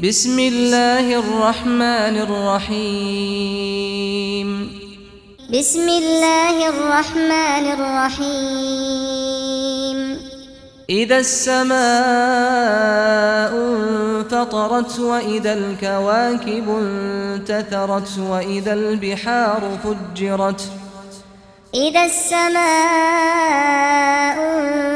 بسم الله الرحمن الرحيم بسم الله الرحمن الرحيم اذا السماء انفطرت واذا الكواكب انتثرت واذا البحار فجرت اذا السماء انفطرت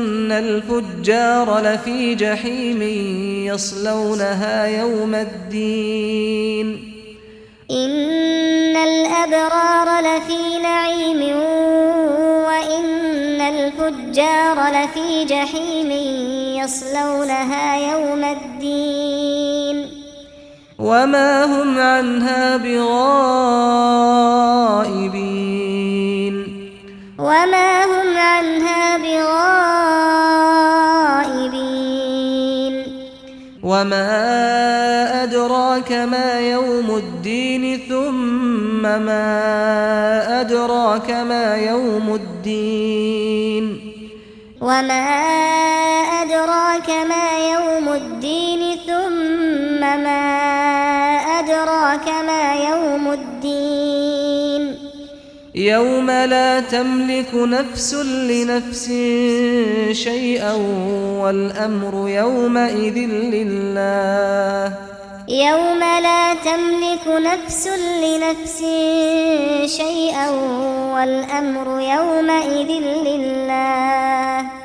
إن الفجار لفي جحيم يصلونها يوم الدين إن الأبرار لفي نعيم وإن الفجار لفي جحيم يصلونها يوم الدين وما هم عنها بغار وما أدراك ما يوم الدين ثم ما أدراك ما يوم الدين وما أدراك ما يوم الدين ثم ما أدراك ما يوم الدين يوم لا تملك نفس لنفس شيئا والأمر يومئذ لله. يوم لا تملك نفس لنفس شيئا والأمر يومئذ لله.